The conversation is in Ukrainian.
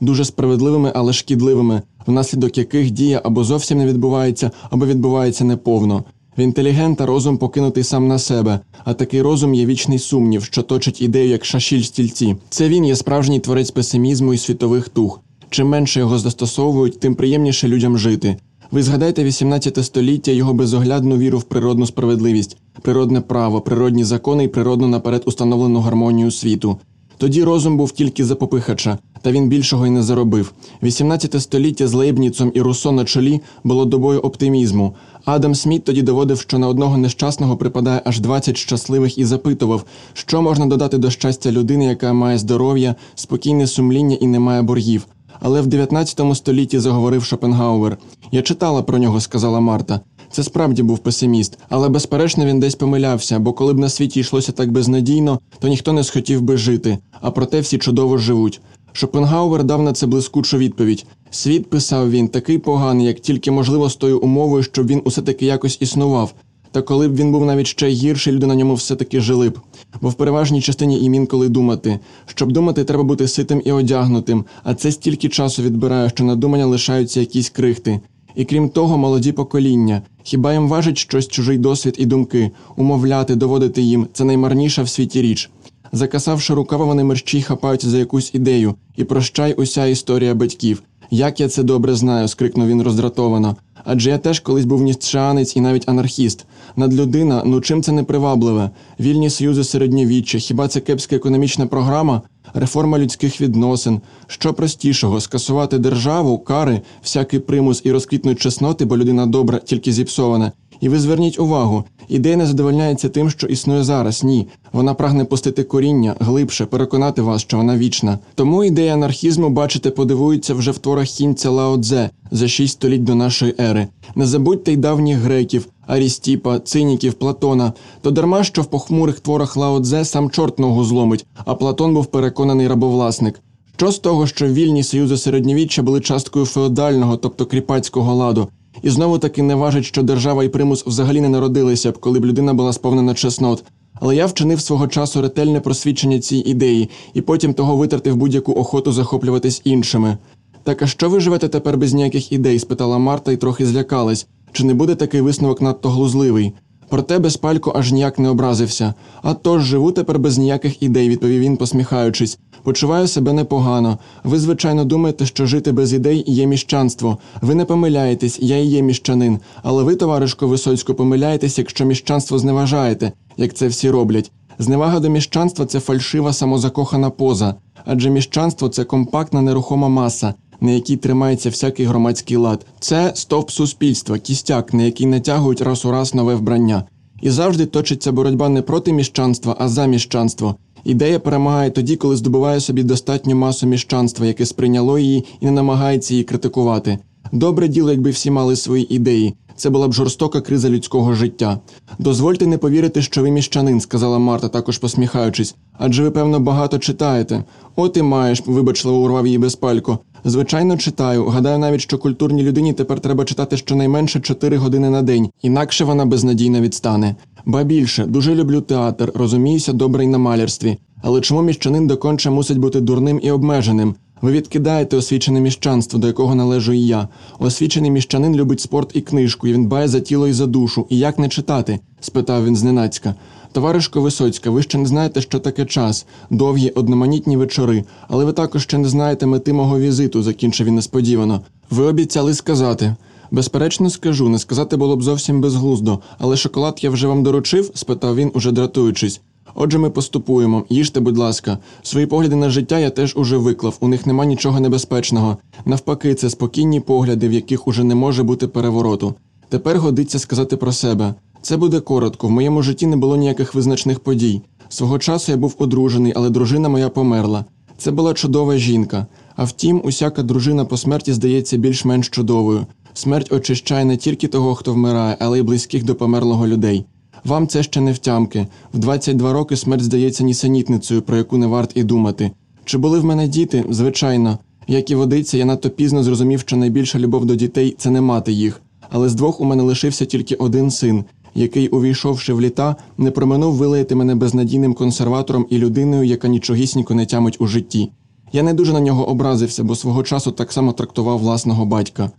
дуже справедливими, але шкідливими, внаслідок яких дія або зовсім не відбувається, або відбувається неповно. В інтелігента розум покинутий сам на себе, а такий розум є вічний сумнів, що точить ідею як шашіль стільці. Це він є справжній творець песимізму і світових тух. Чим менше його застосовують, тим приємніше людям жити. Ви згадайте 18 століття його безоглядну віру в природну справедливість, природне право, природні закони і природну наперед установлену гармонію світу. Тоді розум був тільки за попихача, та він більшого й не заробив. 18 століття з Лейбніцом і Руссо на чолі було добою оптимізму. Адам Сміт тоді доводив, що на одного нещасного припадає аж 20 щасливих і запитував, що можна додати до щастя людини, яка має здоров'я, спокійне сумління і не має боргів. Але в 19 столітті заговорив Шопенгауер. Я читала про нього, сказала Марта. Це справді був песиміст, але безперечно він десь помилявся, бо коли б на світі йшлося так безнадійно, то ніхто не схотів би жити, а проте всі чудово живуть. Шопенгауер дав на це блискучу відповідь. Світ, писав він, такий поганий, як тільки можливо з тою умовою, щоб він усе таки якось існував. Та коли б він був навіть ще гірший, люди на ньому все-таки жили б. Бо в переважній частині ім інколи думати. Щоб думати, треба бути ситим і одягнутим, а це стільки часу відбирає, що на думання лишаються якісь крихти. І крім того, молоді покоління. Хіба їм важить щось чужий досвід і думки, умовляти, доводити їм це наймарніша в світі річ. Закасавши рукава, вони мерщій хапаються за якусь ідею, і прощай уся історія батьків. Як я це добре знаю, скрикнув він роздратовано. Адже я теж колись був ніцшеанець і навіть анархіст. Надлюдина, ну чим це не привабливе? Вільні союзи середньовіччя, хіба це кепська економічна програма? Реформа людських відносин. Що простішого скасувати державу, кари, всякий примус і розквітнуть чесноти, бо людина добра, тільки зіпсована. І ви зверніть увагу, ідея не задовольняється тим, що існує зараз. Ні, вона прагне пустити коріння, глибше, переконати вас, що вона вічна. Тому ідея анархізму, бачите, подивується вже в творах хінця Лао Цзе за шість століть до нашої ери. Не забудьте й давніх греків, Арістіпа, циніків, Платона. То дарма, що в похмурих творах Лао Цзе сам чорт ногу зломить, а Платон був переконаний рабовласник. Що з того, що вільні союзи середньовіччя були часткою феодального, тобто кріпацького ладу? І знову таки не важить, що держава і примус взагалі не народилися б, коли б людина була сповнена чеснот. Але я вчинив свого часу ретельне просвідчення цій ідеї, і потім того витратив будь-яку охоту захоплюватись іншими. Так а що ви живете тепер без ніяких ідей? спитала Марта і трохи злякалась. Чи не буде такий висновок надто глузливий? Проте безпалько аж ніяк не образився. А тож живу тепер без ніяких ідей, відповів він, посміхаючись. Почуваю себе непогано. Ви, звичайно, думаєте, що жити без ідей є міщанство. Ви не помиляєтесь, я і є міщанин. Але ви, товаришко Висоцько, помиляєтесь, якщо міщанство зневажаєте, як це всі роблять. Зневага до міщанства це фальшива самозакохана поза, адже міщанство це компактна нерухома маса, на якій тримається всякий громадський лад. Це стовп суспільства, кістяк, на який натягують раз у раз нове вбрання. І завжди точиться боротьба не проти міщанства, а за міщанство. Ідея перемагає тоді, коли здобуває собі достатню масу міщанства, яке сприйняло її і не намагається її критикувати. Добре діло, якби всі мали свої ідеї. Це була б жорстока криза людського життя. Дозвольте не повірити, що ви міщанин, сказала Марта, також посміхаючись. Адже ви, певно, багато читаєте. От і маєш, вибачливо урвав її безпалько. Звичайно, читаю. Гадаю навіть, що культурній людині тепер треба читати щонайменше 4 години на день, інакше вона безнадійно відстане. Ба більше, дуже люблю театр, розуміюся добре й на малярстві. Але чому міщанин доконче мусить бути дурним і обмеженим? Ви відкидаєте освічене міщанство, до якого належу і я. Освічений міщанин любить спорт і книжку, і він дбає за тіло і за душу. І як не читати? спитав він зненацька. Товаришко Висоцька, ви ще не знаєте, що таке час, довгі одноманітні вечори, але ви також ще не знаєте мети мого візиту, закінчив він несподівано. Ви обіцяли сказати. Безперечно, скажу, не сказати було б зовсім безглуздо, але шоколад я вже вам доручив? спитав він, уже дратуючись. Отже, ми поступуємо. Їжте, будь ласка. Свої погляди на життя я теж уже виклав. У них нема нічого небезпечного. Навпаки, це спокійні погляди, в яких уже не може бути перевороту. Тепер годиться сказати про себе. Це буде коротко. В моєму житті не було ніяких визначних подій. Свого часу я був одружений, але дружина моя померла. Це була чудова жінка. А втім, усяка дружина по смерті здається більш-менш чудовою. Смерть очищає не тільки того, хто вмирає, але й близьких до померлого людей. Вам це ще не втямки. В 22 роки смерть здається нісенітницею, про яку не варт і думати. Чи були в мене діти? Звичайно. Як і водиться, я надто пізно зрозумів, що найбільша любов до дітей це не мати їх. Але з двох у мене лишився тільки один син, який, увійшовши в літа, не проминув вилаяти мене безнадійним консерватором і людиною, яка нічогісінько не тямить у житті. Я не дуже на нього образився, бо свого часу так само трактував власного батька.